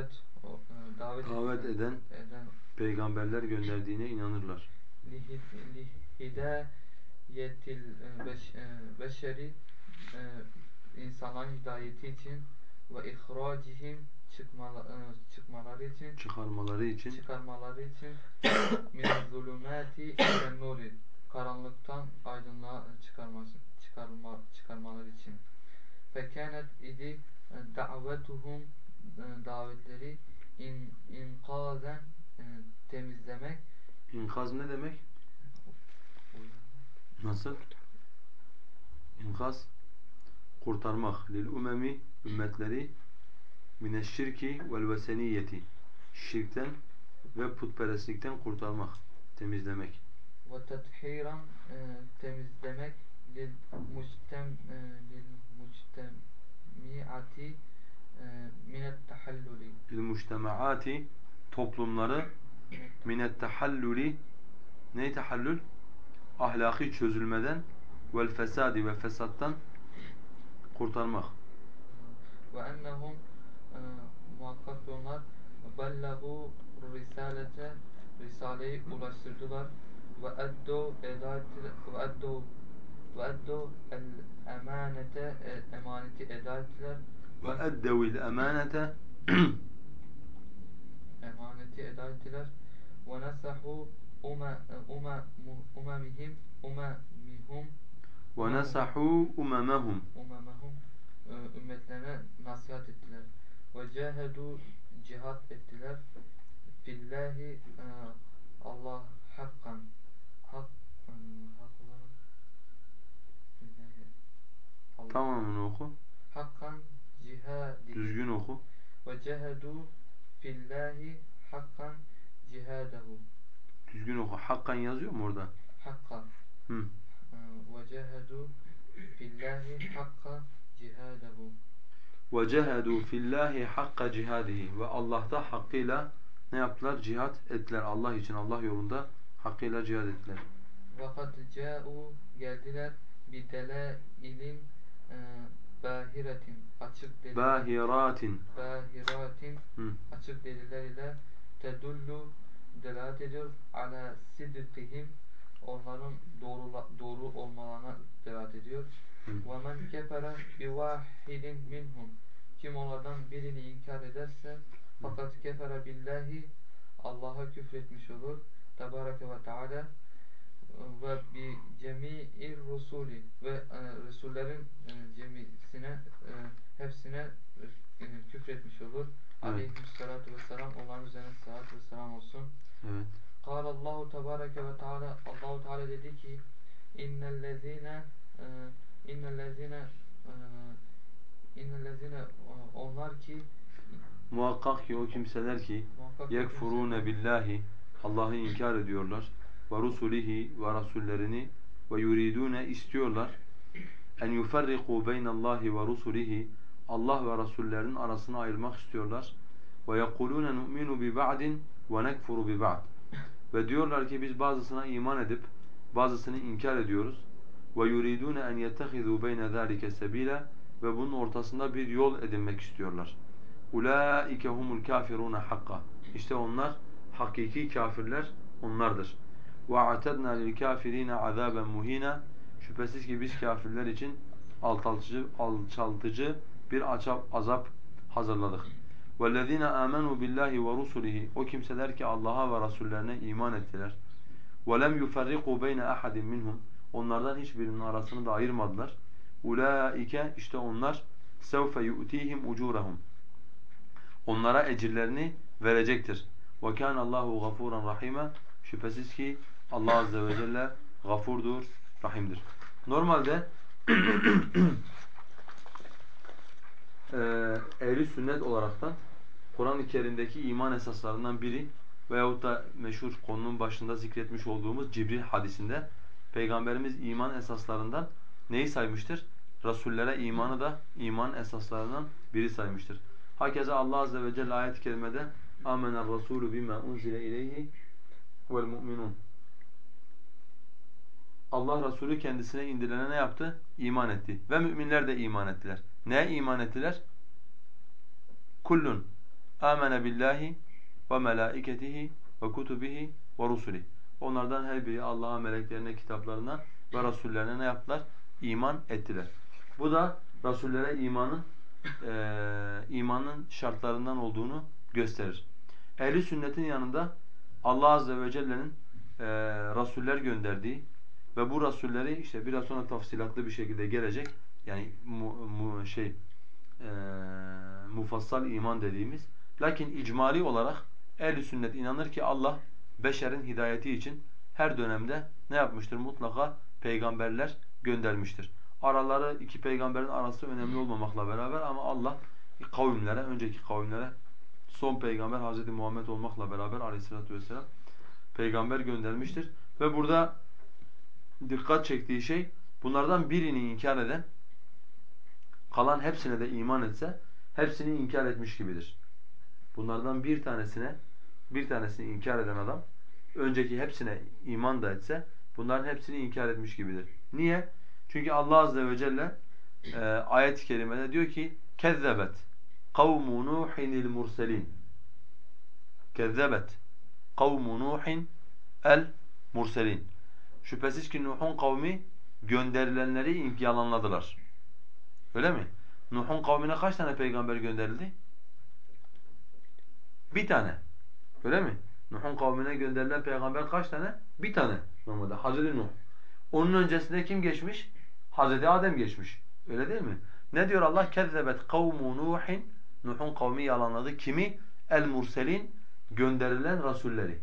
davet o, e, davet, davet eden eden peygamberler gönderdiğine inanırlar. lihidayetil e, beş, e, beşeri insanların hidayeti için ve ihracihim çıkmala, e, çıkmaları için Çıkarmaları için çıkarmaları için min zulümati nuri karanlıktan aydınlığa çıkarması çıkarma çıkarmaları için fekanet idi davetuhum davetleri in inkazen e, temizlemek İnkaz ne demek? Nasıl? İnkaz kurtarmak. Lil umemi ümmetleri mineşşirki vel veseniyeti şirkten ve putperestlikten kurtarmak, temizlemek. ve tethiran e, temizlemek lil muctem e, lil muctemiati e, minet tahalluli mujtemaati toplumları minet tahalluli ne tahallül? Ahlaki çözülmeden vel fesadi ve fesattan kurtarmak. ve ennehum e, muhakkak ki onlar bellehu risalete risaleyi ulaştırdılar ve eddu ve eddu ve eddu el emanete e, emaneti eda ettiler Ve eddevil emanete emaneti eda ettiler ve nesahu ume ume umemihim umemihum ve nesahu umemehum umemehum e, ümmetlerine nasihat ettiler ve cehedu cihat ettiler fillahi e, Allah hakkan hak e, hak olarak fillahi Allah tamamını oku. hakkan cihadi Düzgün oku. Ve cehedu fillahi hakkan cihadehu. Düzgün oku. Hakkan yazıyor mu orada? Hakkan. Hı. Ee, ve cehedu fillahi hakkan cihadehu. Ve cehedu fillahi hakka cihadihi. Ve Allah'ta hakkıyla ne yaptılar? Cihat ettiler. Allah için, Allah yolunda hakkıyla cihad ettiler. Vakat ca'u geldiler bidelailin e, bahiretin açık deliller Bahiratin. bahiratin açık deliller ile tedullu delalet ediyor ala sidqihim onların doğru doğru olmalarına delalet ediyor. Ve men kefere bi vahidin minhum kim onlardan birini inkar ederse fakat kefere billahi Allah'a küfretmiş olur. Tebareke ve Teala ve bi cemi'ir rusuli ve e, Resullerin e, cemisine e, hepsine e, küfretmiş olur. Evet. Aleyhissalatu vesselam onların üzerine salat ve selam olsun. Evet. Kâle Allahu tebareke ve teala Allahu Teala dedi ki innellezine e, innellezine e, innellezine e, onlar ki Muhakkak ki o kimseler ki yekfurune billahi Allah'ı inkar ediyorlar ve rusulihi ve rasullerini ve yuridune istiyorlar en yuferriku beynallahi ve rusulihi Allah ve rasullerinin arasını ayırmak istiyorlar ve yekulune nu'minu bi ba'din ve nekfuru bi ba'd ve diyorlar ki biz bazısına iman edip bazısını inkar ediyoruz ve yuridune en yettehizu beyne zalike sebila ve bunun ortasında bir yol edinmek istiyorlar. Ulaike humul kafirun hakka. İşte onlar hakiki kafirler onlardır. Ve a'tadna lil kafirina azaben muhina. Şüphesiz ki biz kafirler için alçaltıcı alçaltıcı bir azap azap hazırladık. وَالَّذ۪ينَ آمَنُوا بِاللّٰهِ وَرُسُلِهِ O kimseler ki Allah'a ve Rasullerine iman ettiler. وَلَمْ يُفَرِّقُوا بَيْنَ أَحَدٍ مِّنْهُمْ Onlardan hiçbirinin arasını da ayırmadılar. Ulaike işte onlar سَوْفَ يُؤْتِيهِمْ اُجُورَهُمْ Onlara ecirlerini verecektir. وَكَانَ اللّٰهُ غَفُورًا رَحِيمًا Şüphesiz ki Allah Azze ve Celle gafurdur, rahimdir. Normalde eee ehli sünnet olaraktan Kur'an-ı Kerim'deki iman esaslarından biri veyahut da meşhur konunun başında zikretmiş olduğumuz Cibril hadisinde Peygamberimiz iman esaslarından neyi saymıştır? Rasullere imanı da iman esaslarından biri saymıştır. Hakeza Allah azze ve celle ayet-i kerimede "Amener Rasulu bima unzile ileyhi vel mu'minun." Allah Resulü kendisine indirilene ne yaptı? İman etti. Ve müminler de iman ettiler. Neye iman ettiler? Kullun amene billahi ve melaiketihi ve kutubihi ve rusulihi. Onlardan her biri Allah'a, meleklerine, kitaplarına ve rasullerine ne yaptılar? İman ettiler. Bu da rasullere imanın e, imanın şartlarından olduğunu gösterir. Ehli sünnetin yanında Allah azze ve celle'nin e, rasuller gönderdiği ve bu rasulleri işte biraz sonra tafsilatlı bir şekilde gelecek. Yani mu, mu, şey e, mufassal iman dediğimiz. Lakin icmali olarak ehl sünnet inanır ki Allah beşerin hidayeti için her dönemde ne yapmıştır? Mutlaka peygamberler göndermiştir. Araları iki peygamberin arası önemli olmamakla beraber ama Allah kavimlere, önceki kavimlere son peygamber Hz. Muhammed olmakla beraber aleyhissalatü vesselam peygamber göndermiştir. Ve burada dikkat çektiği şey bunlardan birini inkar eden kalan hepsine de iman etse hepsini inkar etmiş gibidir. Bunlardan bir tanesine bir tanesini inkar eden adam önceki hepsine iman da etse bunların hepsini inkar etmiş gibidir. Niye? Çünkü Allah azze ve celle e, ayet-i kerimede diyor ki kezzebet kavmu nuhinil murselin kezzebet kavmu nuhin el murselin şüphesiz ki Nuh'un kavmi gönderilenleri yalanladılar. Öyle mi? Nuh'un kavmine kaç tane peygamber gönderildi? Bir tane. Öyle mi? Nuh'un kavmine gönderilen peygamber kaç tane? Bir tane normalde. Hazreti Nuh. Onun öncesinde kim geçmiş? Hazreti Adem geçmiş. Öyle değil mi? Ne diyor Allah? Kezzebet kavmu Nuhin. Nuh'un kavmi yalanladı. Kimi? El murselin gönderilen rasulleri.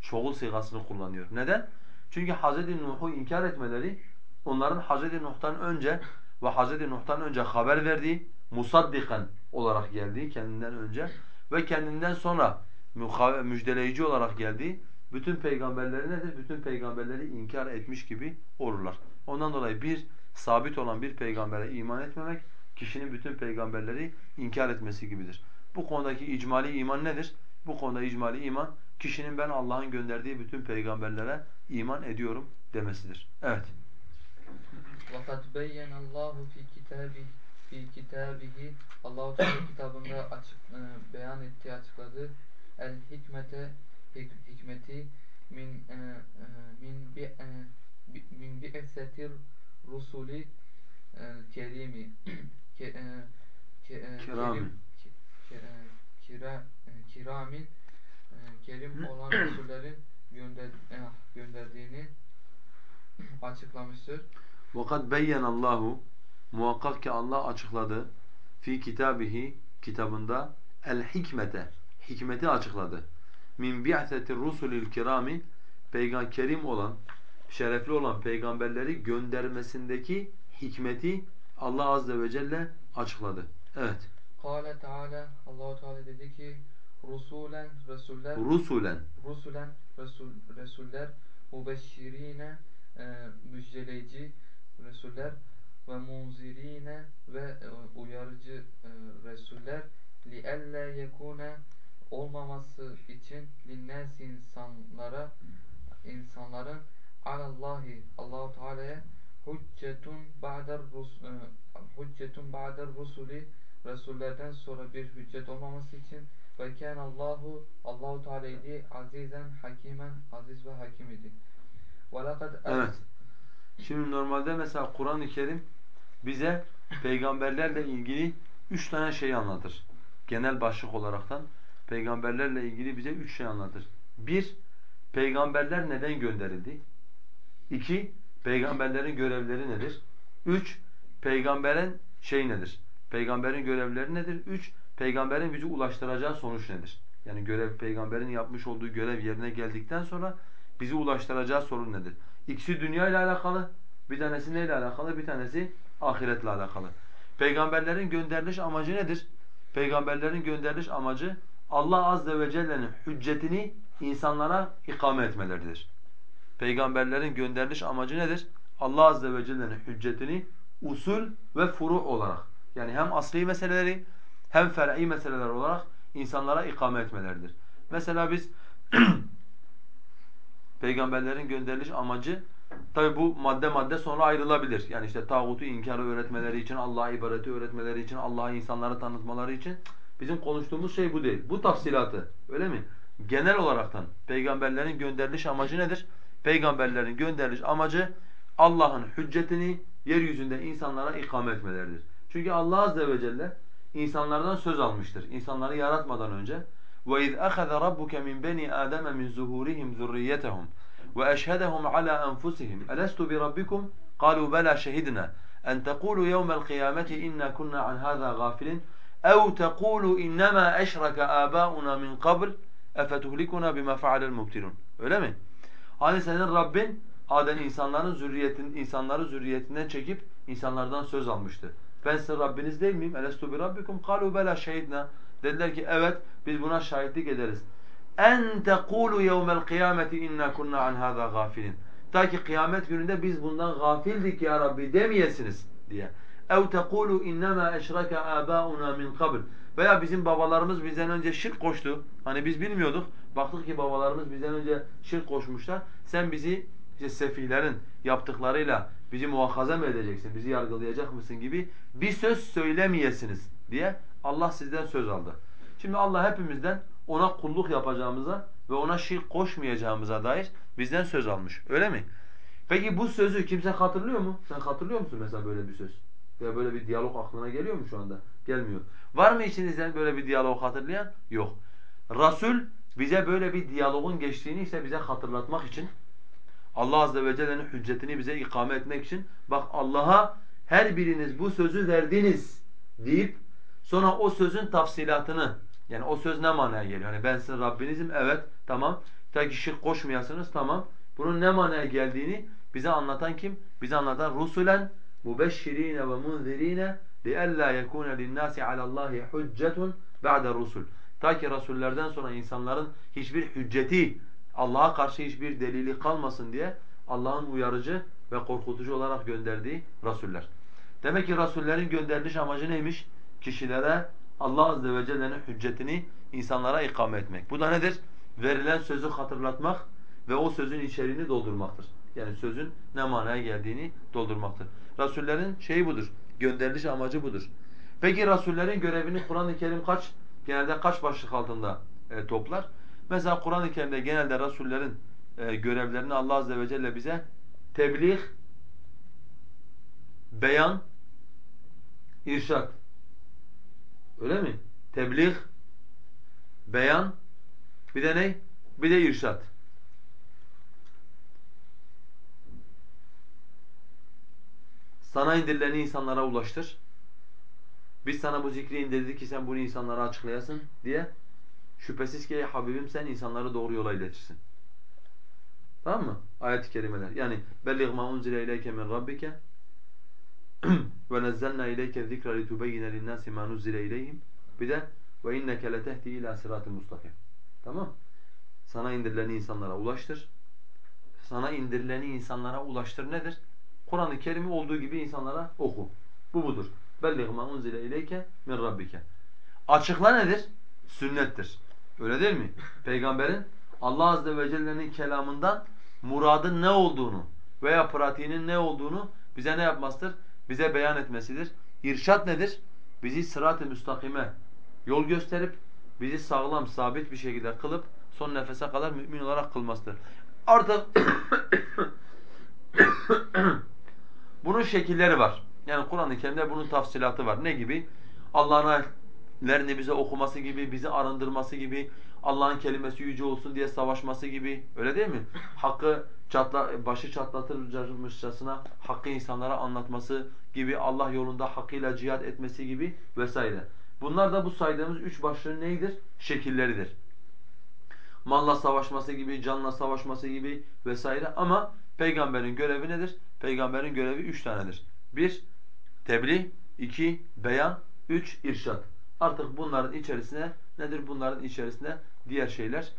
Çoğul sigasını kullanıyor. Neden? Çünkü Hazreti Nuh'u inkar etmeleri onların Hazreti Nuh'tan önce ve Hz. Nuh'tan önce haber verdiği, musaddikan olarak geldiği kendinden önce ve kendinden sonra müjdeleyici olarak geldiği bütün peygamberleri nedir? Bütün peygamberleri inkar etmiş gibi olurlar. Ondan dolayı bir sabit olan bir peygambere iman etmemek kişinin bütün peygamberleri inkar etmesi gibidir. Bu konudaki icmali iman nedir? Bu konuda icmali iman kişinin ben Allah'ın gönderdiği bütün peygamberlere iman ediyorum demesidir. Evet. وَقَدْ بَيَّنَ اللّٰهُ فِي كِتَابِهِ fi kitabihi Allahu Teala kitabında açık e, beyan ettiği açıkladı. El hikmete hik, hikmeti min e, e, min bi e, min bi esetir rusuli e, kerimi ke, e, ke, e, kerim ke, ke, e, kira, e, kiramin e, kerim olan rasullerin gönder, e, gönderdiğini açıklamıştır. وَقَدْ بَيَّنَ اللّٰهُ Muhakkak ki Allah açıkladı. Fi kitabihi kitabında el hikmete hikmeti açıkladı. Min bi'setir rusulil kirami peygamber kerim olan, şerefli olan peygamberleri göndermesindeki hikmeti Allah azze ve celle açıkladı. Evet. Kâle Teala Allahu Teala dedi ki rusulen resuller rusulen rusulen resul resuller mubeşşirine e, müjdeleyici resuller ve munzirine ve e, uyarıcı e, resuller li elle yekune olmaması için linnas insanlara insanların alallahi Allahu Teala'ya hüccetun ba'der e, hüccetun ba'der rusuli Resullerden sonra bir hüccet olmaması için ve kâne Allahu Allahu Teala idi azizen hakimen aziz ve hakim idi. Evet. Şimdi normalde mesela Kur'an-ı Kerim bize peygamberlerle ilgili üç tane şey anlatır genel başlık olaraktan peygamberlerle ilgili bize üç şey anlatır. Bir, peygamberler neden gönderildi? İki, peygamberlerin görevleri nedir? Üç, peygamberin şey nedir? Peygamberin görevleri nedir? Üç, peygamberin bizi ulaştıracağı sonuç nedir? Yani görev peygamberin yapmış olduğu görev yerine geldikten sonra bizi ulaştıracağı sorun nedir? İkisi dünya ile alakalı, bir tanesi neyle alakalı? Bir tanesi ahiretle alakalı. Peygamberlerin gönderiliş amacı nedir? Peygamberlerin gönderiliş amacı Allah azze ve celle'nin hüccetini insanlara ikame etmeleridir. Peygamberlerin gönderiliş amacı nedir? Allah azze ve celle'nin hüccetini usul ve furu olarak yani hem asli meseleleri hem fer'i meseleler olarak insanlara ikame etmeleridir. Mesela biz peygamberlerin gönderiliş amacı tabi bu madde madde sonra ayrılabilir. Yani işte tağutu inkarı öğretmeleri için, Allah'a ibadeti öğretmeleri için, Allah'ı insanlara tanıtmaları için bizim konuştuğumuz şey bu değil. Bu tafsilatı öyle mi? Genel olaraktan peygamberlerin gönderiliş amacı nedir? Peygamberlerin gönderiliş amacı Allah'ın hüccetini yeryüzünde insanlara ikame etmeleridir. Çünkü Allah azze ve celle insanlardan söz almıştır. İnsanları yaratmadan önce وَاِذْ أَخَذَ رَبُّكَ مِنْ بَنِي آدَمَ مِنْ زُهُورِهِمْ ذُرِّيَّتَهُمْ وَأَشْهَدَهُمْ عَلَى أَنفُسِهِمْ أَلَسْتُ بِرَبِّكُمْ قَالُوا بَلَى شَهِدْنَا أَنْ تَقُولُوا يَوْمَ الْقِيَامَةِ إِنَّا كُنَّا عَنْ هَذَا غَافِلِينَ أَوْ تَقُولُوا إِنَّمَا أَشْرَكَ آبَاؤُنَا مِنْ قَبْلِ اَفَتُهْلِكُنَا بِمَا فَعَلَ الْمُبْتِلُونَ Öyle mi? Hani senin Rabbin Adem insanların zürriyetin insanları zürriyetinden çekip insanlardan söz almıştı. Ben sizin Rabbiniz değil miyim? Elestu bi rabbikum kalu bela. Dediler ki evet biz buna şahitlik ederiz. En tekulu yevmel kıyameti inna kunna an hada gafilin. Ta ki kıyamet gününde biz bundan gafildik ya Rabbi demeyesiniz diye. Ev tekulu innema eşraka abauna min qabl. Veya bizim babalarımız bizden önce şirk koştu. Hani biz bilmiyorduk. Baktık ki babalarımız bizden önce şirk koşmuşlar. Sen bizi işte sefihlerin yaptıklarıyla bizi muhakaza mı edeceksin, bizi yargılayacak mısın gibi bir söz söylemeyesiniz diye Allah sizden söz aldı. Şimdi Allah hepimizden ona kulluk yapacağımıza ve ona şirk koşmayacağımıza dair bizden söz almış. Öyle mi? Peki bu sözü kimse hatırlıyor mu? Sen hatırlıyor musun mesela böyle bir söz? Ya böyle bir diyalog aklına geliyor mu şu anda? Gelmiyor. Var mı içinizden böyle bir diyalog hatırlayan? Yok. Rasul bize böyle bir diyalogun geçtiğini ise bize hatırlatmak için Allah azze ve celle'nin hüccetini bize ikame etmek için bak Allah'a her biriniz bu sözü verdiniz deyip sonra o sözün tafsilatını yani o söz ne manaya geliyor? Hani ben sizin Rabbinizim evet tamam. Ta ki şirk koşmayasınız tamam. Bunun ne manaya geldiğini bize anlatan kim? Bize anlatan rusulen mubeşşirine ve munzirine li'ella yekuna linnâsi alallâhi hüccetun ba'de rusul. Ta ki rasullerden sonra insanların hiçbir hücceti Allah'a karşı hiçbir delili kalmasın diye Allah'ın uyarıcı ve korkutucu olarak gönderdiği rasuller. Demek ki rasullerin gönderiliş amacı neymiş? Kişilere Allah azze ve celle'nin hüccetini insanlara ikame etmek. Bu da nedir? Verilen sözü hatırlatmak ve o sözün içeriğini doldurmaktır. Yani sözün ne manaya geldiğini doldurmaktır. Rasullerin şeyi budur. Gönderiliş amacı budur. Peki rasullerin görevini Kur'an-ı Kerim kaç genelde kaç başlık altında e, toplar? Mesela Kur'an-ı Kerim'de genelde rasullerin e, görevlerini Allah azze ve celle bize tebliğ, beyan, irşat. Öyle mi? Tebliğ, beyan, bir de ne? Bir de irşat. Sana indirileni insanlara ulaştır. Biz sana bu zikri indirdik ki sen bunu insanlara açıklayasın diye. Şüphesiz ki Habibim sen insanları doğru yola iletirsin. Tamam mı? Ayet-i kerimeler. Yani belliğ ma unzile ileyke min rabbike ve nezzelna ileyke zikra litubeyyine linnâsi ma nuzzile ileyhim. Bir de ve inneke letehdi ila sıratı mustakim. Tamam? Sana indirileni insanlara ulaştır. Sana indirileni insanlara ulaştır nedir? Kur'an-ı Kerim'i olduğu gibi insanlara oku. Bu budur. Belliğ ma unzile ileyke min rabbike. Açıkla nedir? Sünnettir. Öyle değil mi? Peygamberin Allah azze ve celle'nin kelamından muradın ne olduğunu veya pratiğinin ne olduğunu bize ne yapmasıdır? Bize beyan etmesidir. İrşat nedir? Bizi sırat-ı müstakime yol gösterip bizi sağlam, sabit bir şekilde kılıp son nefese kadar mümin olarak kılmasıdır. Artık bunun şekilleri var. Yani Kur'an-ı Kerim'de bunun tafsilatı var. Ne gibi? Allah'ın lerini bize okuması gibi, bizi arındırması gibi, Allah'ın kelimesi yüce olsun diye savaşması gibi. Öyle değil mi? Hakkı çatla, başı çatlatırmışçasına hakkı insanlara anlatması gibi, Allah yolunda hakkıyla cihad etmesi gibi vesaire. Bunlar da bu saydığımız üç başlığın neyidir? Şekilleridir. Malla savaşması gibi, canla savaşması gibi vesaire ama peygamberin görevi nedir? Peygamberin görevi üç tanedir. Bir, tebliğ, iki, beyan, üç, irşad. Artık bunların içerisine nedir? Bunların içerisine diğer şeyler,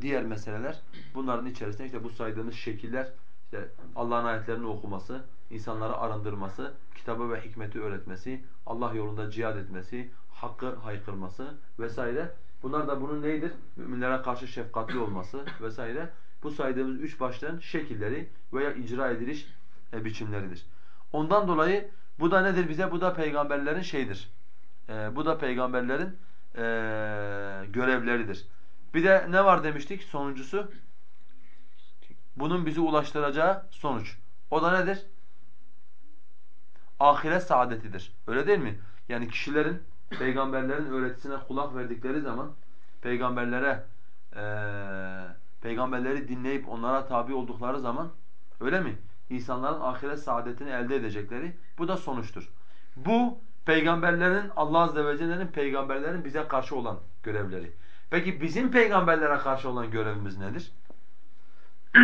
diğer meseleler, bunların içerisinde işte bu saydığımız şekiller, işte Allah'ın ayetlerini okuması, insanları arındırması, kitabı ve hikmeti öğretmesi, Allah yolunda cihad etmesi, hakkı haykırması vesaire. Bunlar da bunun neydir? Müminlere karşı şefkatli olması vesaire. Bu saydığımız üç başlığın şekilleri veya icra ediliş e, biçimleridir. Ondan dolayı bu da nedir bize? Bu da peygamberlerin şeyidir. E, bu da peygamberlerin e, görevleridir. Bir de ne var demiştik sonuncusu? Bunun bizi ulaştıracağı sonuç. O da nedir? Ahiret saadetidir. Öyle değil mi? Yani kişilerin peygamberlerin öğretisine kulak verdikleri zaman peygamberlere e, peygamberleri dinleyip onlara tabi oldukları zaman öyle mi? İnsanların ahiret saadetini elde edecekleri bu da sonuçtur. Bu peygamberlerin Allah azze ve celle'nin peygamberlerin bize karşı olan görevleri. Peki bizim peygamberlere karşı olan görevimiz nedir?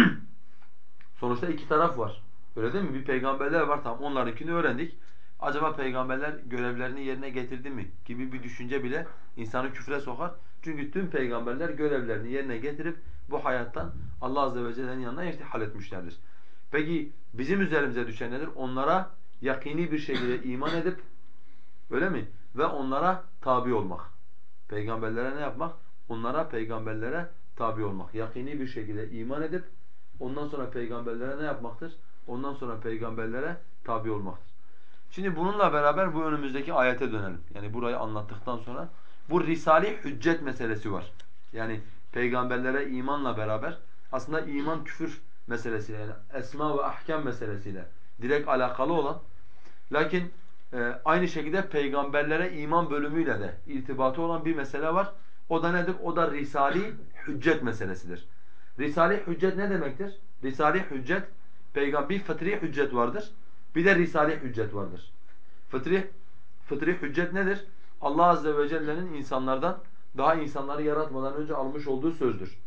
Sonuçta iki taraf var. Öyle değil mi? Bir peygamberler var tamam onlarınkini öğrendik. Acaba peygamberler görevlerini yerine getirdi mi gibi bir düşünce bile insanı küfre sokar. Çünkü tüm peygamberler görevlerini yerine getirip bu hayattan Allah azze ve celle'nin yanına irtihal etmişlerdir. Peki bizim üzerimize düşen nedir? Onlara yakini bir şekilde iman edip öyle mi? Ve onlara tabi olmak. Peygamberlere ne yapmak? Onlara peygamberlere tabi olmak. Yakini bir şekilde iman edip ondan sonra peygamberlere ne yapmaktır? Ondan sonra peygamberlere tabi olmaktır. Şimdi bununla beraber bu önümüzdeki ayete dönelim. Yani burayı anlattıktan sonra bu risali hüccet meselesi var. Yani peygamberlere imanla beraber aslında iman küfür meselesiyle yani esma ve ahkam meselesiyle direkt alakalı olan lakin e, aynı şekilde peygamberlere iman bölümüyle de irtibatı olan bir mesele var. O da nedir? O da risali hüccet meselesidir. Risali hüccet ne demektir? Risali hüccet peygamber fıtri hüccet vardır. Bir de risali hüccet vardır. Fıtri fıtri hüccet nedir? Allah azze ve celle'nin insanlardan daha insanları yaratmadan önce almış olduğu sözdür.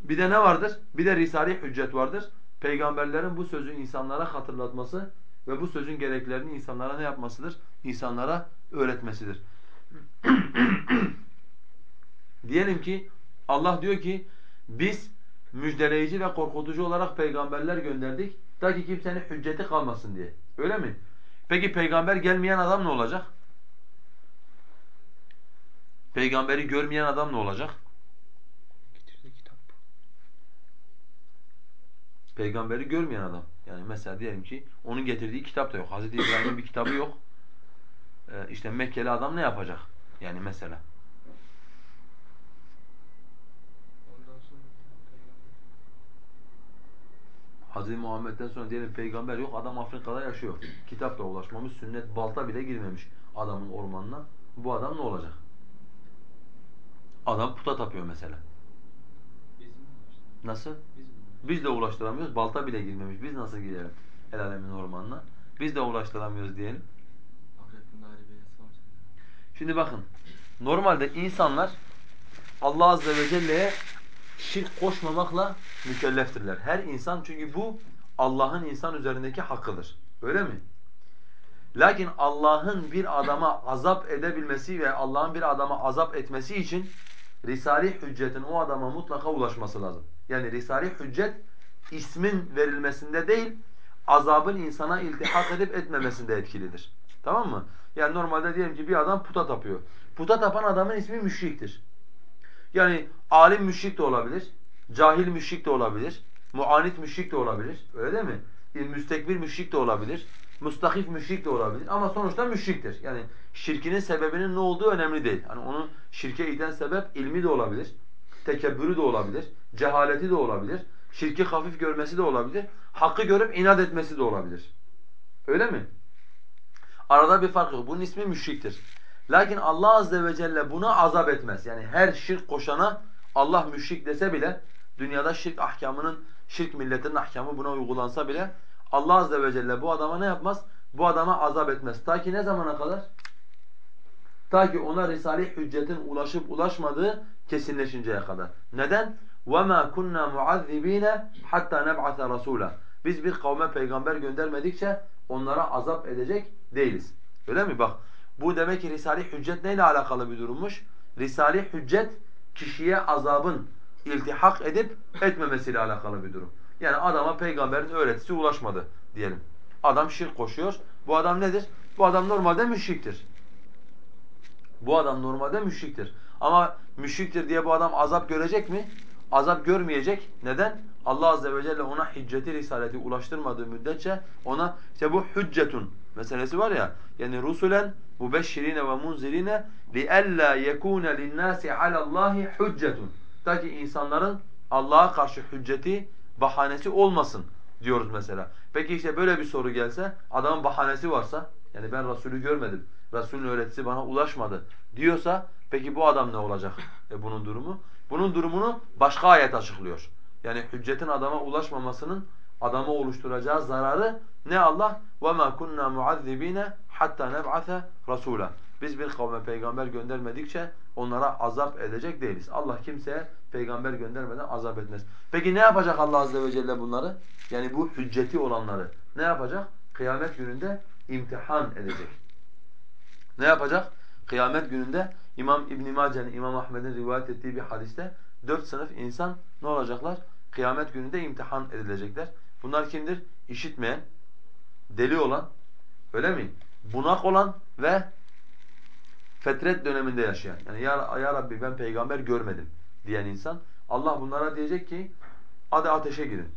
Bir de ne vardır? Bir de risali hüccet vardır. Peygamberlerin bu sözü insanlara hatırlatması ve bu sözün gereklerini insanlara ne yapmasıdır? İnsanlara öğretmesidir. Diyelim ki Allah diyor ki biz müjdeleyici ve korkutucu olarak peygamberler gönderdik. Ta ki kimsenin hücceti kalmasın diye. Öyle mi? Peki peygamber gelmeyen adam ne olacak? Peygamberi görmeyen adam ne olacak? Peygamberi görmeyen adam. Yani mesela diyelim ki onun getirdiği kitap da yok. Hazreti İbrahim'in bir kitabı yok. Ee, işte Mekkeli adam ne yapacak? Yani mesela. Hazreti Muhammed'den sonra diyelim peygamber yok. Adam Afrika'da yaşıyor. Kitap da ulaşmamış. Sünnet balta bile girmemiş adamın ormanına. Bu adam ne olacak? Adam puta tapıyor mesela. Nasıl? Biz? Biz de ulaştıramıyoruz. Balta bile girmemiş. Biz nasıl gidelim el alemin ormanına? Biz de ulaştıramıyoruz diyelim. Şimdi bakın. Normalde insanlar Allah azze ve celle'ye şirk koşmamakla mükelleftirler. Her insan çünkü bu Allah'ın insan üzerindeki hakkıdır. Öyle mi? Lakin Allah'ın bir adama azap edebilmesi ve Allah'ın bir adama azap etmesi için risali hüccetin o adama mutlaka ulaşması lazım. Yani risali hüccet ismin verilmesinde değil, azabın insana iltihak edip etmemesinde etkilidir. Tamam mı? Yani normalde diyelim ki bir adam puta tapıyor. Puta tapan adamın ismi müşriktir. Yani alim müşrik de olabilir, cahil müşrik de olabilir, muanit müşrik de olabilir. Öyle değil mi? Müstekbir müşrik de olabilir, mustakif müşrik de olabilir ama sonuçta müşriktir. Yani şirkinin sebebinin ne olduğu önemli değil. Hani onun şirke iten sebep ilmi de olabilir, tekebbürü de olabilir, cehaleti de olabilir, şirki hafif görmesi de olabilir, hakkı görüp inat etmesi de olabilir. Öyle mi? Arada bir fark yok. Bunun ismi müşriktir. Lakin Allah azze ve celle buna azap etmez. Yani her şirk koşana Allah müşrik dese bile dünyada şirk ahkamının şirk milletinin ahkamı buna uygulansa bile Allah azze ve celle bu adama ne yapmaz? Bu adama azap etmez. Ta ki ne zamana kadar? Ta ki ona risale hüccetin ulaşıp ulaşmadığı kesinleşinceye kadar. Neden? وَمَا كُنَّا مُعَذِّب۪ينَ hatta نَبْعَثَ رَسُولًا Biz bir kavme peygamber göndermedikçe onlara azap edecek değiliz. Öyle mi? Bak bu demek ki risale hüccet neyle alakalı bir durummuş? risale hüccet kişiye azabın iltihak edip etmemesiyle alakalı bir durum. Yani adama peygamberin öğretisi ulaşmadı diyelim. Adam şirk koşuyor. Bu adam nedir? Bu adam normalde müşriktir. Bu adam normalde müşriktir. Ama müşriktir diye bu adam azap görecek mi? Azap görmeyecek. Neden? Allah azze ve celle ona hücceti risaleti ulaştırmadığı müddetçe ona işte bu hüccetun meselesi var ya yani rusulen mubeşşirine ve munzirine li alla yekuna lin-nasi alallahi hüccetun ta ki insanların Allah'a karşı hücceti bahanesi olmasın diyoruz mesela. Peki işte böyle bir soru gelse adamın bahanesi varsa yani ben Resulü görmedim Resulün öğretisi bana ulaşmadı diyorsa, peki bu adam ne olacak e bunun durumu? Bunun durumunu başka ayet açıklıyor. Yani hüccetin adama ulaşmamasının adama oluşturacağı zararı ne Allah? وَمَا كُنَّا مُعَذِّب۪ينَ hatta نَبْعَثَ رَسُولًا Biz bir kavme peygamber göndermedikçe onlara azap edecek değiliz. Allah kimseye peygamber göndermeden azap etmez. Peki ne yapacak Allah azze ve celle bunları? Yani bu hücceti olanları ne yapacak? Kıyamet gününde imtihan edecek. Ne yapacak? Kıyamet gününde İmam İbn Mace'nin, İmam Ahmed'in rivayet ettiği bir hadiste dört sınıf insan ne olacaklar? Kıyamet gününde imtihan edilecekler. Bunlar kimdir? İşitmeyen, deli olan, öyle mi? Bunak olan ve fetret döneminde yaşayan. Yani ya, ya Rabbi ben peygamber görmedim diyen insan. Allah bunlara diyecek ki hadi ateşe girin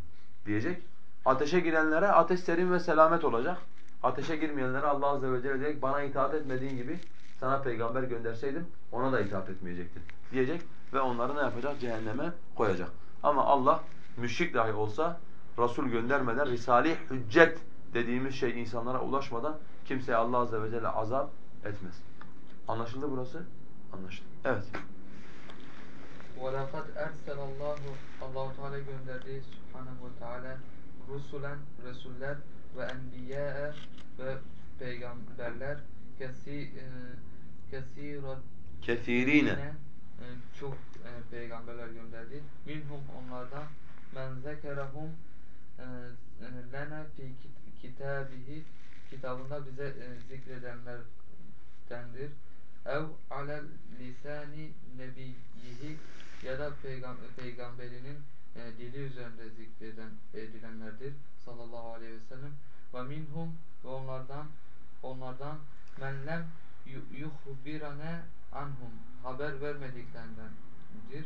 diyecek. Ateşe girenlere ateş serin ve selamet olacak. Ateşe girmeyenlere Allah azze ve celle diyecek bana itaat etmediğin gibi sana peygamber gönderseydim ona da itaat etmeyecektin diyecek ve onları ne yapacak? Cehenneme koyacak. Ama Allah müşrik dahi olsa Resul göndermeden risale hüccet dediğimiz şey insanlara ulaşmadan kimseye Allah azze ve celle azap etmez. Anlaşıldı burası? Anlaşıldı. Evet. وَلَقَدْ اَرْسَلَ اللّٰهُ allah Teala gönderdiği Subhanahu ve Teala rusulen, Resuller ve enbiyae ve peygamberler kesi, e, kesirat, Kesirine. e, çok e, peygamberler gönderdi. Minhum onlardan men zekerahum e, e, lena fi kit- kitabihi kitabında bize e, zikredenlerdendir. Ev alel lisani nebiyyihi ya da peygam peygamberinin e, dili üzerinde zikreden edilenlerdir sallallahu aleyhi ve sellem. Ve minhum ve onlardan onlardan men lem yu- yuhbirane anhum haber vermediklerindendir.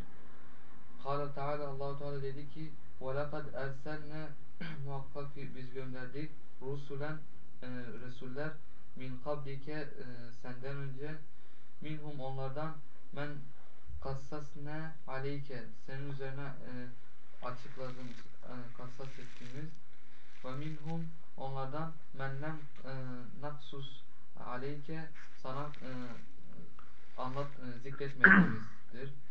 Kâle Teala Allahu Teala dedi ki ve lekad erselne muhakkak biz gönderdik rusulen e, resuller min kablike e, senden önce minhum onlardan men kassasne aleyke senin üzerine e, açıkladığımız e, kassas ettiğimiz ve minhum onlardan men lem e, naksus aleyke sana e, anlat e, zikretmediğimizdir.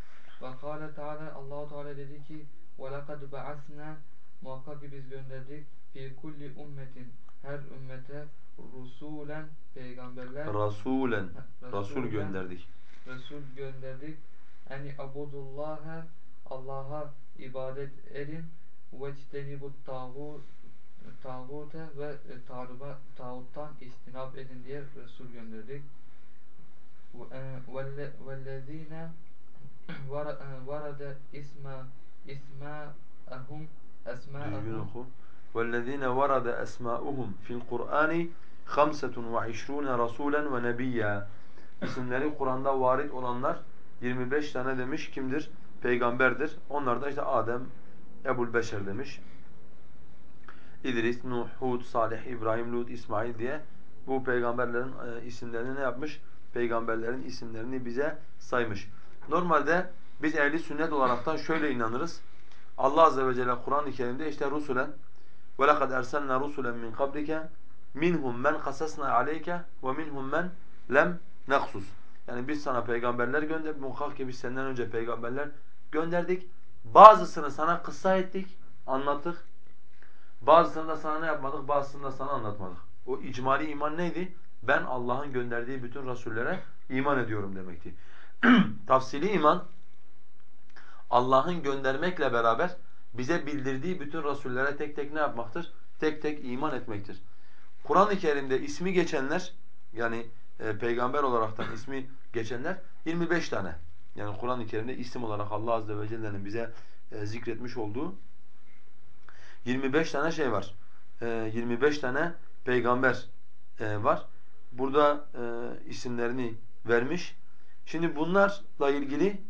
Ve kâle Teala Allahu Teala dedi ki ve lekad ba'asna muhakkak ki biz gönderdik fi kulli ummetin her ümmete rusulen peygamberler Rasulen. Resulen, gönderdik. Resul gönderdik. Eni abudullaha Allah'a ibadet edin. Ve bu tağut tağute ve e, tağuba, tağuttan istinab edin diye Resul gönderdik. Ve- e, Vellezine var- e, varade isma isma'ahum Düzgün esma'ahum oku. وَالَّذ۪ينَ وَرَدَ أَسْمَاؤُهُمْ فِي الْقُرْآنِ خَمْسَةٌ وَعِشْرُونَ رَسُولًا وَنَبِيًّا İsimleri Kur'an'da varit olanlar 25 tane demiş kimdir? Peygamberdir. Onlar da işte Adem, Ebul Beşer demiş. İdris, Nuh, Hud, Salih, İbrahim, Lut, İsmail diye bu peygamberlerin e, isimlerini ne yapmış? Peygamberlerin isimlerini bize saymış. Normalde biz ehli sünnet olaraktan şöyle inanırız. Allah azze ve celle Kur'an-ı Kerim'de işte rusulen ve lekad erselna rusulen min qablike minhum men qasasna aleyke ve minhum men lem naksus Yani biz sana peygamberler gönderdik. Muhakkak ki biz senden önce peygamberler gönderdik. Bazısını sana kıssa ettik, anlattık. Bazısını da sana ne yapmadık? Bazısını da sana anlatmadık. O icmali iman neydi? Ben Allah'ın gönderdiği bütün rasullere iman ediyorum demekti. Tafsili iman Allah'ın göndermekle beraber bize bildirdiği bütün rasullere tek tek ne yapmaktır? Tek tek iman etmektir. Kur'an-ı Kerim'de ismi geçenler yani e, peygamber olaraktan ismi geçenler 25 tane. Yani Kur'an-ı Kerim'de isim olarak Allah azze ve celle'nin bize e, zikretmiş olduğu 25 tane şey var. E, 25 tane peygamber e, var. Burada e, isimlerini vermiş. Şimdi bunlarla ilgili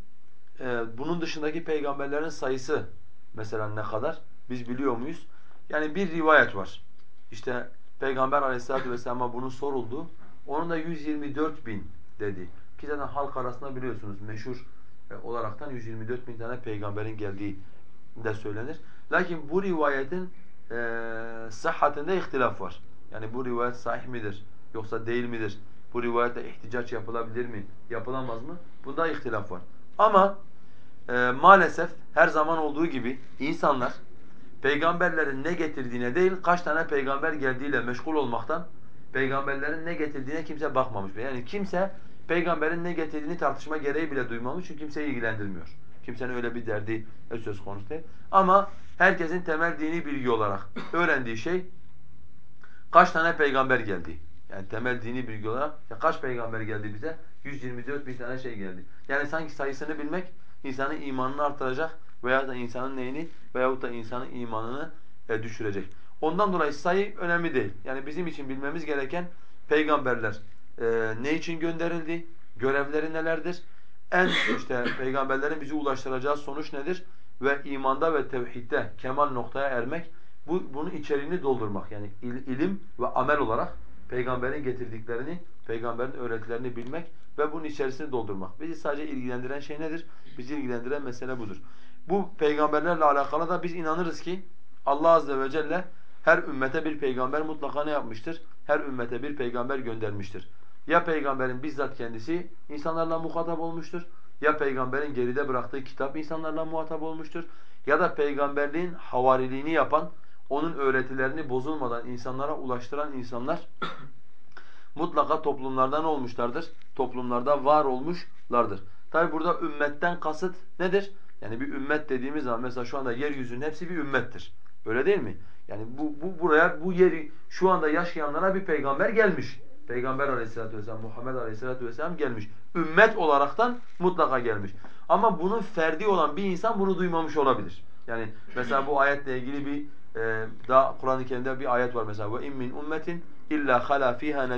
e, bunun dışındaki peygamberlerin sayısı mesela ne kadar? Biz biliyor muyuz? Yani bir rivayet var. İşte Peygamber aleyhissalatu vesselam'a bunu soruldu. Onun da 124 bin dedi. Ki zaten halk arasında biliyorsunuz meşhur e, olaraktan 124 bin tane peygamberin geldiği de söylenir. Lakin bu rivayetin e, sıhhatinde ihtilaf var. Yani bu rivayet sahih midir yoksa değil midir? Bu rivayete ihticaç yapılabilir mi, yapılamaz mı? Bunda ihtilaf var. Ama e, maalesef her zaman olduğu gibi insanlar peygamberlerin ne getirdiğine değil kaç tane peygamber geldiğiyle meşgul olmaktan peygamberlerin ne getirdiğine kimse bakmamış. Yani kimse peygamberin ne getirdiğini tartışma gereği bile duymamış çünkü kimseyi ilgilendirmiyor. Kimsenin öyle bir derdi söz konusu değil. Ama herkesin temel dini bilgi olarak öğrendiği şey kaç tane peygamber geldi. Yani temel dini bilgi olarak ya kaç peygamber geldi bize? 124 bin tane şey geldi. Yani sanki sayısını bilmek insanın imanını artıracak veya da insanın neyini veyahut da insanın imanını e, düşürecek. Ondan dolayı sayı önemli değil. Yani bizim için bilmemiz gereken peygamberler e, ne için gönderildi, görevleri nelerdir, en işte peygamberlerin bizi ulaştıracağı sonuç nedir ve imanda ve tevhidde kemal noktaya ermek, bu bunun içeriğini doldurmak yani il, ilim ve amel olarak peygamberin getirdiklerini, peygamberin öğretilerini bilmek ve bunun içerisini doldurmak. Bizi sadece ilgilendiren şey nedir? Bizi ilgilendiren mesele budur. Bu peygamberlerle alakalı da biz inanırız ki Allah azze ve celle her ümmete bir peygamber mutlaka ne yapmıştır? Her ümmete bir peygamber göndermiştir. Ya peygamberin bizzat kendisi insanlarla muhatap olmuştur. Ya peygamberin geride bıraktığı kitap insanlarla muhatap olmuştur. Ya da peygamberliğin havariliğini yapan, onun öğretilerini bozulmadan insanlara ulaştıran insanlar mutlaka toplumlardan olmuşlardır. Toplumlarda var olmuşlardır. Tabi burada ümmetten kasıt nedir? Yani bir ümmet dediğimiz zaman mesela şu anda yeryüzünün hepsi bir ümmettir. Öyle değil mi? Yani bu, bu buraya bu yeri şu anda yaşayanlara bir peygamber gelmiş. Peygamber aleyhissalatu vesselam, Muhammed aleyhissalatu vesselam gelmiş. Ümmet olaraktan mutlaka gelmiş. Ama bunun ferdi olan bir insan bunu duymamış olabilir. Yani mesela bu ayetle ilgili bir e, daha Kur'an-ı Kerim'de bir ayet var mesela. Ve in min ummetin illa hala fiha.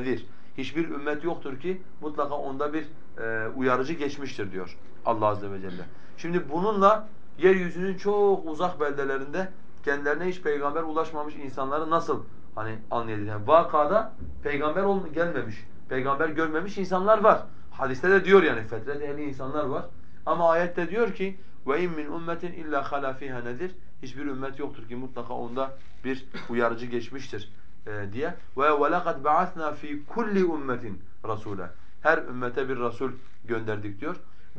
Hiçbir ümmet yoktur ki mutlaka onda bir e, uyarıcı geçmiştir diyor Allah azze ve celle. Şimdi bununla yeryüzünün çok uzak beldelerinde kendilerine hiç peygamber ulaşmamış insanları nasıl hani anlayabilir? Yani vakada peygamber gelmemiş, peygamber görmemiş insanlar var. Hadiste de diyor yani fetret ehli insanlar var. Ama ayette diyor ki ve in min ummetin illa hala fiha nedir? Hiçbir ümmet yoktur ki mutlaka onda bir uyarıcı geçmiştir e, diye. Ve ve laqad ba'athna fi kulli ummetin rasula. Her ümmete bir rasul gönderdik diyor.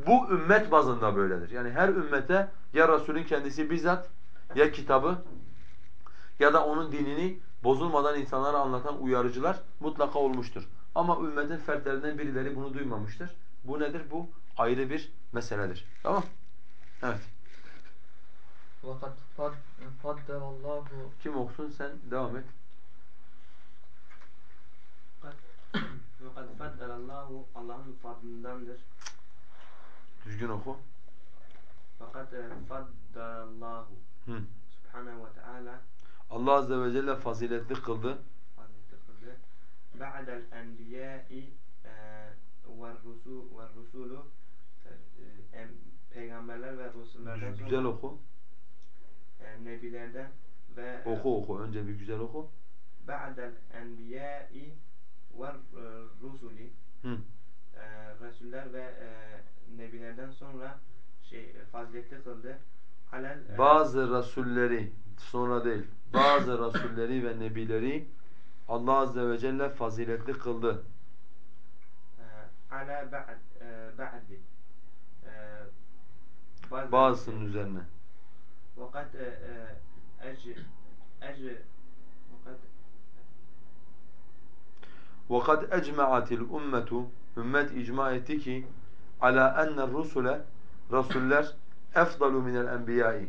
Bu ümmet bazında böyledir. Yani her ümmete ya Resulün kendisi bizzat ya kitabı ya da onun dinini bozulmadan insanlara anlatan uyarıcılar mutlaka olmuştur. Ama ümmetin fertlerinden birileri bunu duymamıştır. Bu nedir? Bu ayrı bir meseledir. Tamam? Evet. Vakat faddevallahu Kim okusun sen devam et. Vakat faddelallahu Allah'ın fadlındandır. Düzgün oku. Fakat e, faddelallahu Subhanahu ve Teala Allah azze ve celle faziletli kıldı. Ba'del enbiyai e, ve rusul ve rusulu e, e, peygamberler ve rusullerden sonra Güzel oku. nebilerden ve Oku oku. Önce bir güzel oku. ba'del enbiyai ve rusuli Resuller ve nebilerden sonra şey faziletli kıldı. E, Bazı rasulleri sonra değil. Bazı rasulleri ve nebileri Allah azze ve celle faziletli kıldı. e, ala ba'd e, ba'di e, bazı- Bazısının üzerine. وقد أج أج وقد وَقَدْ اَجْمَعَتِ الْاُمَّةُ Ümmet icma etti ki ala enne rusule Rasuller efdalu minel enbiyai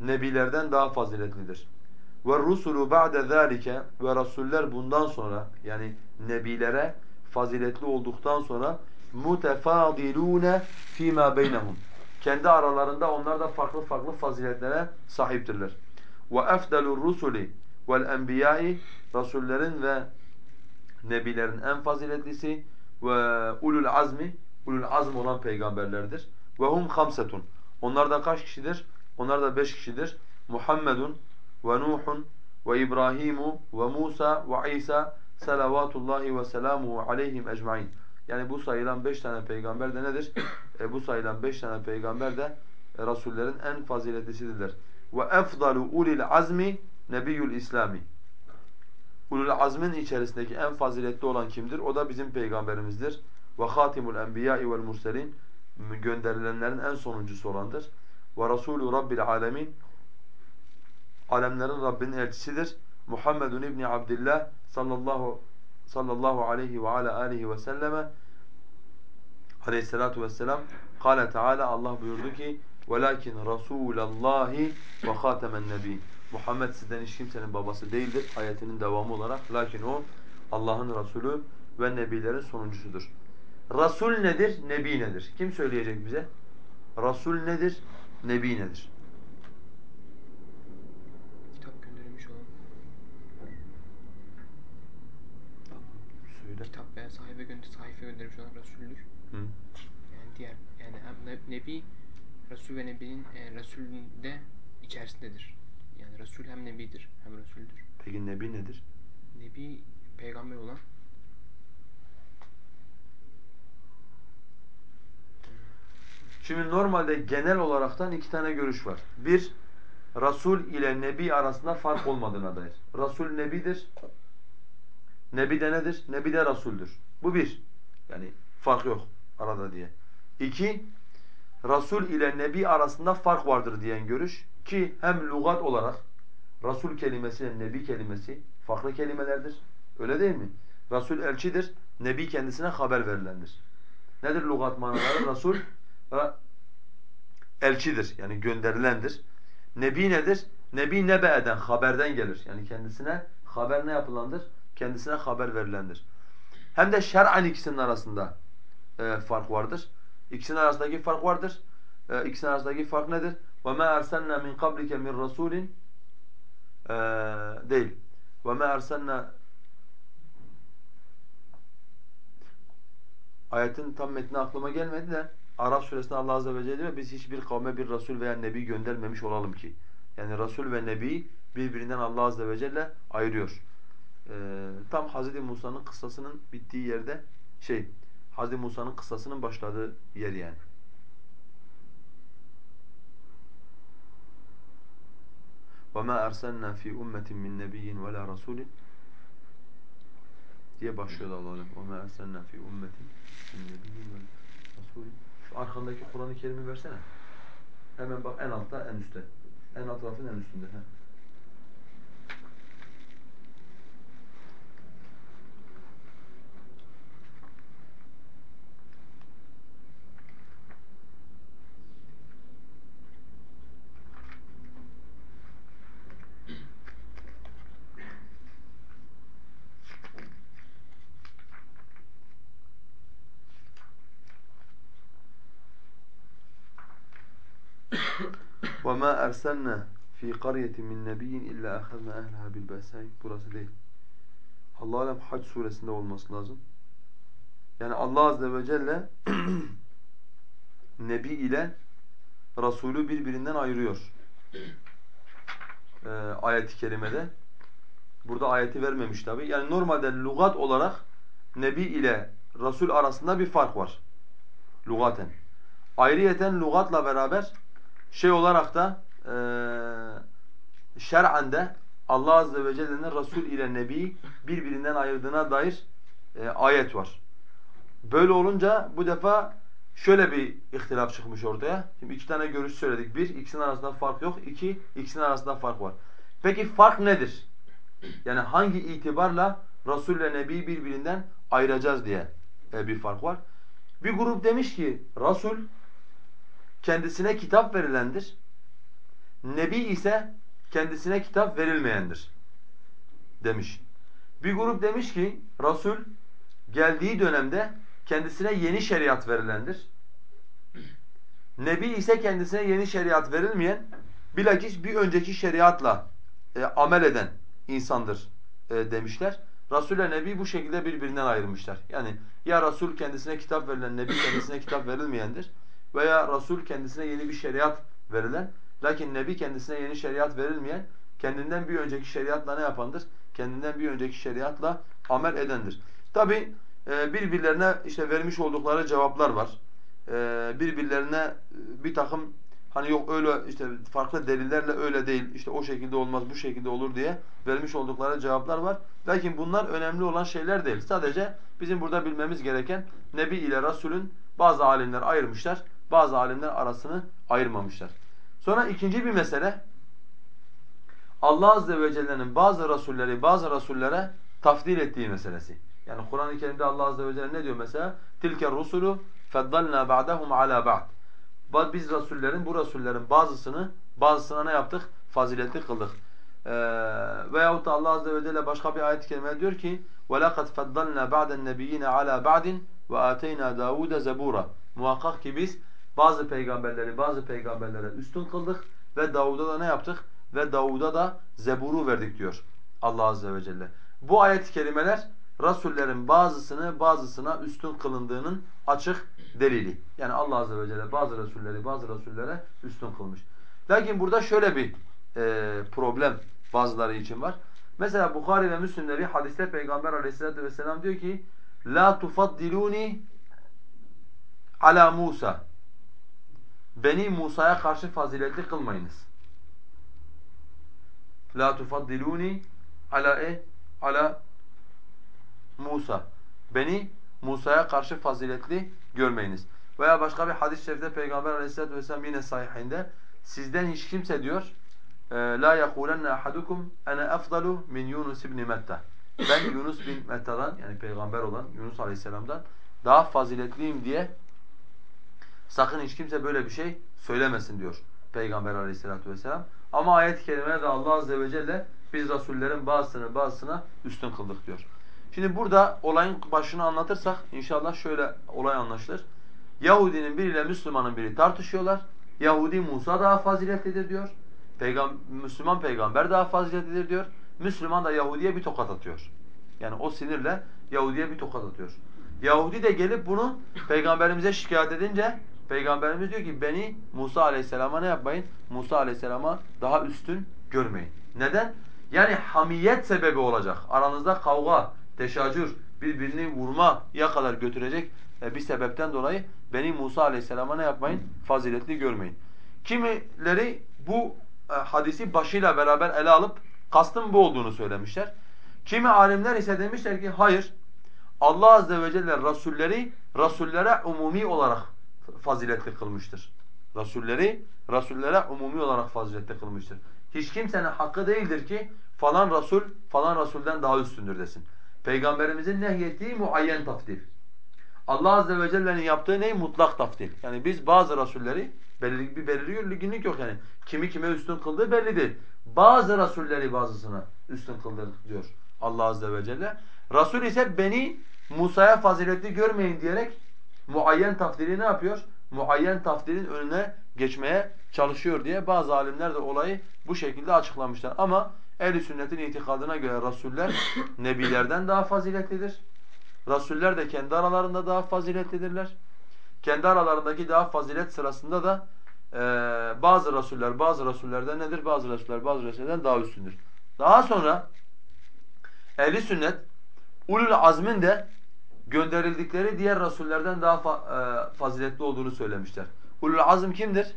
Nebilerden daha faziletlidir. Ve rusulu ba'de zalike ve rasuller bundan sonra yani nebilere faziletli olduktan sonra mutefadilune fîmâ beynehum. Kendi aralarında onlar da farklı farklı faziletlere sahiptirler. Ve efdalur rusuli vel enbiyai rasullerin ve nebilerin en faziletlisi ve ulul azmi ulul azm olan peygamberlerdir. Ve hum hamsetun. Onlar da kaç kişidir? Onlar da beş kişidir. Muhammedun ve Nuhun ve İbrahimu ve Musa ve İsa salavatullahi ve selamuhu aleyhim ecmaîn. Yani bu sayılan beş tane peygamber de nedir? E, bu sayılan beş tane peygamber de e, rasullerin en faziletlisidirler. Ve efdalu ulil azmi nebiyyul İslami. Ulul azmin içerisindeki en faziletli olan kimdir? O da bizim peygamberimizdir. Ve hatimul enbiya'i vel murselin gönderilenlerin en sonuncusu olandır. Ve rasulü rabbil alemin alemlerin Rabbinin elçisidir. Muhammedun İbni Abdillah sallallahu sallallahu aleyhi ve ala alihi ve selleme aleyhissalatu vesselam Kale Teala Allah buyurdu ki velakin rasulallahi ve hatemen nebi. Muhammed sizden hiç kimsenin babası değildir ayetinin devamı olarak. Lakin o Allah'ın Resulü ve nebilerin sonuncusudur. Rasul nedir? Nebi nedir? Kim söyleyecek bize? Rasul nedir? Nebi nedir? Kitap gönderilmiş olan Söyle. kitap veya sahibe gönder sayfa gönderilmiş olan Resul'dür. Hı. Yani diğer yani hem ne- Nebi Resul ve Nebi'nin e, Resulünde içerisindedir. Yani Resul hem Nebidir hem Resul'dür. Peki Nebi nedir? Nebi peygamber olan Şimdi normalde genel olaraktan iki tane görüş var. Bir, Resul ile Nebi arasında fark olmadığına dair. Resul Nebidir. Nebi de nedir? Nebi de Resul'dür. Bu bir. Yani fark yok arada diye. İki, Resul ile Nebi arasında fark vardır diyen görüş. Ki hem lügat olarak Resul kelimesi ile Nebi kelimesi farklı kelimelerdir. Öyle değil mi? Resul elçidir. Nebi kendisine haber verilendir. Nedir lügat manaları? Resul Ra- elçidir. Yani gönderilendir. Nebi nedir? Nebi nebe eden, haberden gelir. Yani kendisine haber ne yapılandır? Kendisine haber verilendir. Hem de şer'an ikisinin arasında e, fark vardır. İkisinin arasındaki fark vardır. E, ikisinin arasındaki fark nedir? وَمَا أَرْسَلْنَا مِنْ قَبْلِكَ مِنْ رَسُولٍ e, değil. وَمَا أَرْسَلْنَا Ayetin tam metni aklıma gelmedi de Araf suresinde Allah azze ve celle diyor biz hiçbir kavme bir Resul veya Nebi göndermemiş olalım ki. Yani Resul ve Nebi birbirinden Allah azze ve celle ayırıyor. Ee, tam Hz. Musa'nın kıssasının bittiği yerde şey Hz. Musa'nın kıssasının başladığı yer yani. وَمَا أَرْسَلْنَا فِي أُمَّةٍ مِّن نَبِيٍّ وَلَا رَسُولٍ diye başlıyordu Allah'ın. وَمَا أَرْسَلْنَا فِي أُمَّةٍ مِّن نَبِيٍّ وَلَا رَسُولٍ şu arkandaki Kur'an-ı Kerim'i versene. Hemen bak en altta, en üstte. En alt tarafın en üstünde. Heh. وَمَا أَرْسَلْنَا فِي قَرْيَةٍ مِّن نَبِيٍّ إِلَّا أَخَذْنَا أَهْلَهَا بِالْبَأْسَاءِ Burası değil. Allah alem Hac suresinde olması lazım. Yani Allah azze ve celle Nebi ile Resulü birbirinden ayırıyor. Ee, ayet-i kerimede. Burada ayeti vermemiş tabi. Yani normalde lügat olarak Nebi ile Resul arasında bir fark var. Lugaten. Ayrıyeten lügatla beraber şey olarak da eee şer'an Allah azze ve celle'nin Resul ile Nebi birbirinden ayırdığına dair e, ayet var. Böyle olunca bu defa şöyle bir ihtilaf çıkmış ortaya. Şimdi iki tane görüş söyledik. Bir, ikisinin arasında fark yok. İki, ikisinin arasında fark var. Peki fark nedir? Yani hangi itibarla Resul ile Nebi birbirinden ayıracağız diye e, bir fark var. Bir grup demiş ki Resul kendisine kitap verilendir. Nebi ise kendisine kitap verilmeyendir demiş. Bir grup demiş ki Resul geldiği dönemde kendisine yeni şeriat verilendir. Nebi ise kendisine yeni şeriat verilmeyen bilakis bir önceki şeriatla e, amel eden insandır e, demişler. Resul ile Nebi bu şekilde birbirinden ayırmışlar. Yani ya Resul kendisine kitap verilen, Nebi kendisine kitap verilmeyendir. Veya Resul kendisine yeni bir şeriat verilen, lakin Nebi kendisine yeni şeriat verilmeyen, kendinden bir önceki şeriatla ne yapandır? Kendinden bir önceki şeriatla amel edendir. Tabi e, birbirlerine işte vermiş oldukları cevaplar var. E, birbirlerine e, bir takım hani yok öyle işte farklı delillerle öyle değil, işte o şekilde olmaz, bu şekilde olur diye vermiş oldukları cevaplar var. Lakin bunlar önemli olan şeyler değil. Sadece bizim burada bilmemiz gereken Nebi ile Resulün bazı alimler ayırmışlar, bazı alimler arasını ayırmamışlar. Sonra ikinci bir mesele Allah azze ve celle'nin bazı rasulleri bazı rasullere tafdil ettiği meselesi. Yani Kur'an-ı Kerim'de Allah azze ve celle ne diyor mesela? Tilke rusulu feddalna ba'dahum ala ba'd. Biz rasullerin bu rasullerin bazısını bazısına ne yaptık? Faziletli kıldık. Ee, veyahut da Allah azze ve celle başka bir ayet-i kerime diyor ki وَلَقَدْ فَضَّلْنَا بَعْدَ النَّبِيِّينَ عَلَى بَعْدٍ وَآتَيْنَا دَاوُودَ زَبُورًا Muhakkak ki biz bazı peygamberleri bazı peygamberlere üstün kıldık ve Davud'a da ne yaptık? Ve Davud'a da Zebur'u verdik diyor Allah azze ve celle. Bu ayet-i kerimeler rasullerin bazısını bazısına üstün kılındığının açık delili. Yani Allah azze ve celle bazı rasulleri bazı rasullere üstün kılmış. Lakin burada şöyle bir e, problem bazıları için var. Mesela Bukhari ve Müslim'de bir hadiste Peygamber aleyhissalatu vesselam diyor ki La tufaddiluni ala Musa Beni Musa'ya karşı faziletli kılmayınız. La tufaddiluni ala e ala Musa. Beni Musa'ya karşı faziletli görmeyiniz. Veya başka bir hadis-i şerifte Peygamber Aleyhisselatü vesselam yine sahihinde sizden hiç kimse diyor la yakulanna ahadukum ana afdalu min Yunus ibn Metta. Ben Yunus bin Metta'dan yani peygamber olan Yunus Aleyhisselam'dan daha faziletliyim diye sakın hiç kimse böyle bir şey söylemesin diyor Peygamber Aleyhisselatü vesselam. Ama ayet-i kerimede Allah azze ve celle biz rasullerin bazısını bazısına üstün kıldık diyor. Şimdi burada olayın başını anlatırsak inşallah şöyle olay anlaşılır. Yahudinin biriyle Müslümanın biri tartışıyorlar. Yahudi Musa daha faziletlidir diyor. Peygam Müslüman peygamber daha faziletlidir diyor. Müslüman da Yahudi'ye bir tokat atıyor. Yani o sinirle Yahudi'ye bir tokat atıyor. Yahudi de gelip bunu peygamberimize şikayet edince peygamberimiz diyor ki beni Musa aleyhisselama ne yapmayın? Musa aleyhisselama daha üstün görmeyin. Neden? Yani hamiyet sebebi olacak. Aranızda kavga, teşacür, birbirini vurmaya kadar götürecek e, bir sebepten dolayı beni Musa aleyhisselama ne yapmayın? Faziletli görmeyin. Kimileri bu e, hadisi başıyla beraber ele alıp kastın bu olduğunu söylemişler. Kimi alimler ise demişler ki hayır. Allah azze ve celle rasulleri rasullere umumi olarak faziletli kılmıştır. Rasulleri rasullere umumi olarak faziletli kılmıştır. Hiç kimsenin hakkı değildir ki falan rasul falan rasulden daha üstündür desin. Peygamberimizin nehyettiği muayyen tafdil. Allah azze ve celle'nin yaptığı ne? Mutlak tafdil. Yani biz bazı rasulleri belirli bir belirginlik yok yani. Kimi kime üstün kıldığı belli. Bazı rasulleri bazısına üstün kıldı diyor Allah azze ve celle. Rasul ise beni Musa'ya faziletli görmeyin diyerek muayyen tafdili ne yapıyor? Muayyen tafdilin önüne geçmeye çalışıyor diye bazı alimler de olayı bu şekilde açıklamışlar. Ama ehl sünnetin itikadına göre rasuller nebilerden daha faziletlidir. Rasuller de kendi aralarında daha faziletlidirler. Kendi aralarındaki daha fazilet sırasında da e, bazı rasuller bazı rasullerden nedir? Bazı rasuller bazı rasullerden daha üstündür. Daha sonra ehli sünnet ulul azmin de gönderildikleri diğer rasullerden daha fa e, faziletli olduğunu söylemişler. Ulul azm kimdir?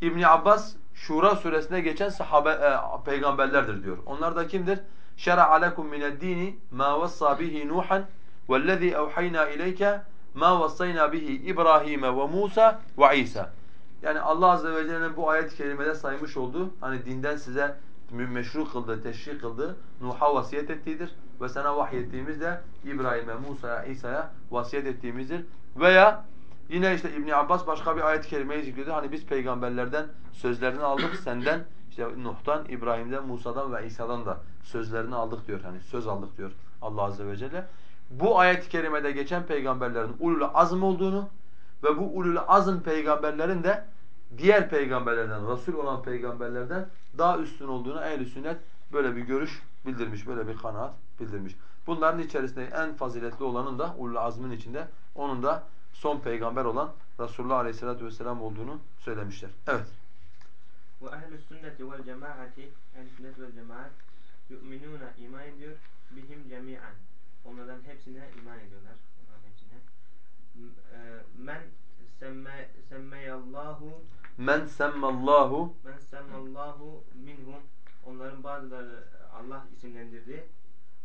İbn Abbas Şura suresine geçen sahabe e, peygamberlerdir diyor. Onlar da kimdir? Şer'a alekum mined-dini ma vassa bihi Nuhan vellezî evhayna ileyke ma vassayna bihi İbrahim ve Musa ve İsa. Yani Allah azze ve celle'nin bu ayet-i kerimede saymış olduğu hani dinden size meşru kıldığı, teşrik kıldığı, Nuh'a vasiyet ettiğidir. Ve sana vahyettiğimiz de İbrahim'e, Musa'ya, İsa'ya vasiyet ettiğimizdir. Veya yine işte İbn Abbas başka bir ayet-i kerimeyi zikrediyor. Hani biz peygamberlerden sözlerini aldık, senden işte Nuh'tan, İbrahim'den, Musa'dan ve İsa'dan da sözlerini aldık diyor. Hani söz aldık diyor Allah Azze ve Celle. Bu ayet-i kerimede geçen peygamberlerin ulul azm olduğunu ve bu ulul azm peygamberlerin de diğer peygamberlerden, Resul olan peygamberlerden daha üstün olduğunu ehl sünnet böyle bir görüş bildirmiş, böyle bir kanaat bildirmiş. Bunların içerisinde en faziletli olanın da ulul azmin içinde onun da son peygamber olan Resulullah Aleyhisselatü vesselam olduğunu söylemişler. Evet. Ve ehl-i sünneti vel cemaati ehl sünnet vel cemaat yu'minuna iman ediyor bihim cemi'an. Onlardan hepsine iman ediyorlar. Onların hepsine. E, Men semme, semmeyallahu Men semmallahu men semmallahu minhum onların bazıları Allah isimlendirdi.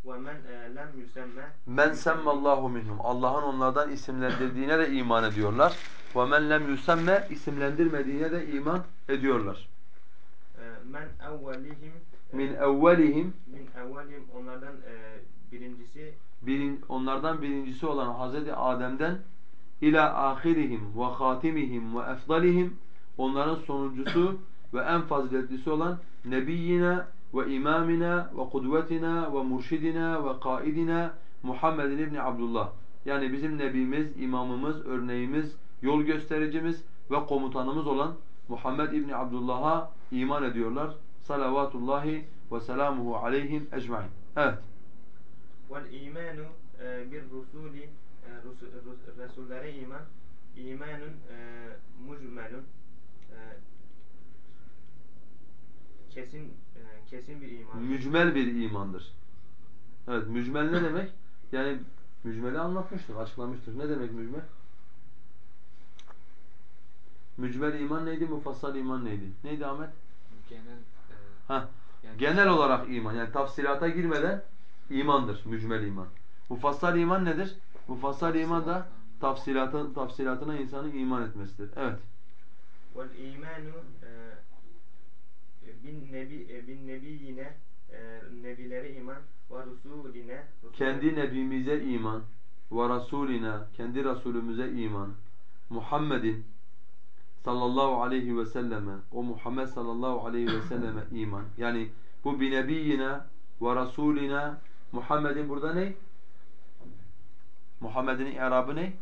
Ve men e, lem yüsemme men semmallahu minhum. Allah'ın onlardan isimlendirdiğine de iman ediyorlar. Ve men lem yusemme isimlendirmediğine de iman ediyorlar. e, men evvelihim e, Min evvelihim min evvelihim onlardan e, birincisi birin, onlardan birincisi olan Hazreti Adem'den ila ahirihim ve hatimihim ve efdalihim onların sonuncusu ve en faziletlisi olan nebiyyina ve imamina ve kudvetina ve murşidina ve kaidina Muhammed ibn Abdullah. Yani bizim nebimiz, imamımız, örneğimiz, yol göstericimiz ve komutanımız olan Muhammed ibn Abdullah'a iman ediyorlar. Salavatullahi ve selamuhu aleyhim ecmaîn. Evet. vel imanu e, e, Resullere iman imanun e, mucmelun e, kesin e, kesin bir iman. Mücmel bir imandır. Evet, mücmel ne demek? Yani mücmeli anlatmıştık, açıklamıştık. Ne demek mücmel? Mücmel iman neydi, mufassal iman neydi? Neydi Ahmet? Genel e, Heh, yani genel olarak iman. Yani tafsilata girmeden imandır mücmel iman. Mufassal iman nedir? Mufassal iman da tafsilatın tafsilatına insanın iman etmesidir. Evet. Vel imanu e, bin nebi e, bin nebiyine e, nebilere iman ve rusuline rusul- Kendi nebimize iman ve rasulina, kendi rasulümüze iman. Muhammedin sallallahu aleyhi ve selleme, o Muhammed sallallahu aleyhi ve selleme iman. Yani bu bi nebiyyine ve rasulina Muhammed'in burada ne? Muhammed'in i'rabı ne?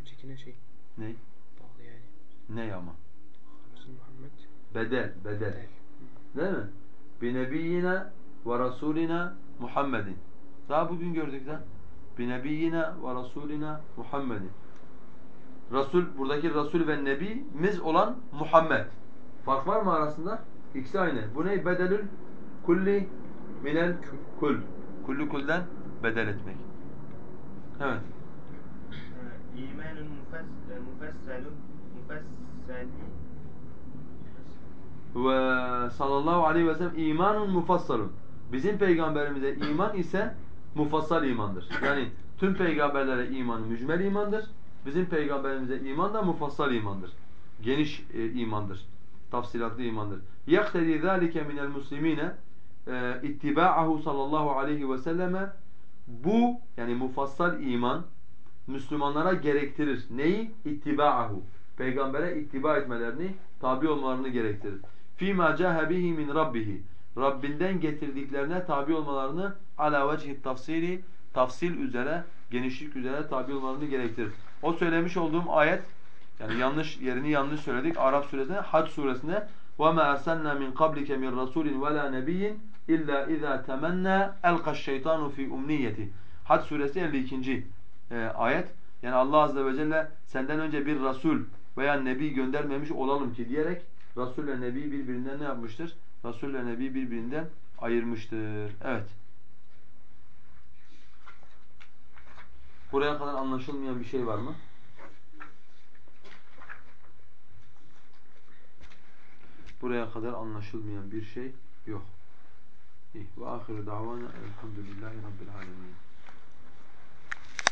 Öncekine şey Ne? bağlı yani. Ne ama? Muhammed Bedel, bedel. del. Değil mi? Bi nebiyyine ve rasulina Muhammedin. Daha bugün gördük lan. Bi nebiyyine ve rasulina Muhammedin. Rasul, buradaki Rasul ve Nebimiz olan Muhammed. Fark var mı arasında? İkisi aynı. Bu ne? Bedelül kulli minel kul. Kullu kulden bedel etmek. Evet e, imanun mufes, e, mufesselun mufesseli Ve sallallahu aleyhi ve sellem imanun mufassalun. Bizim peygamberimize iman ise mufassal imandır. Yani tüm peygamberlere iman mücmel imandır. Bizim peygamberimize iman da mufassal imandır. Geniş e, imandır. Tafsilatlı imandır. يَقْتَدِي ذَٰلِكَ مِنَ الْمُسْلِم۪ينَ اِتِّبَاعَهُ sallallahu aleyhi ve selleme bu yani mufassal iman Müslümanlara gerektirir. Neyi? İttiba'ahu. Peygambere ittiba etmelerini, tabi olmalarını gerektirir. فِيمَا جَاهَ بِهِ مِنْ رَبِّهِ Rabbinden getirdiklerine tabi olmalarını ala vecihi tafsili tafsil üzere, genişlik üzere tabi olmalarını gerektirir. O söylemiş olduğum ayet yani yanlış yerini yanlış söyledik. Arap suresinde, Hac suresinde وَمَا أَرْسَلْنَا مِنْ قَبْلِكَ مِنْ رَسُولٍ وَلَا نَبِيٍّ إِلَّا إِذَا تَمَنَّى أَلْقَى الشَّيْطَانُ فِي أُمْنِيَّتِهِ Hac suresi 52. E, ayet. Yani Allah azze ve celle senden önce bir Resul veya Nebi göndermemiş olalım ki diyerek Resul ile Nebi birbirinden ne yapmıştır? Resul ile Nebi birbirinden ayırmıştır. Evet. Buraya kadar anlaşılmayan bir şey var mı? Buraya kadar anlaşılmayan bir şey yok. İyi. Ve ahiru davana elhamdülillahi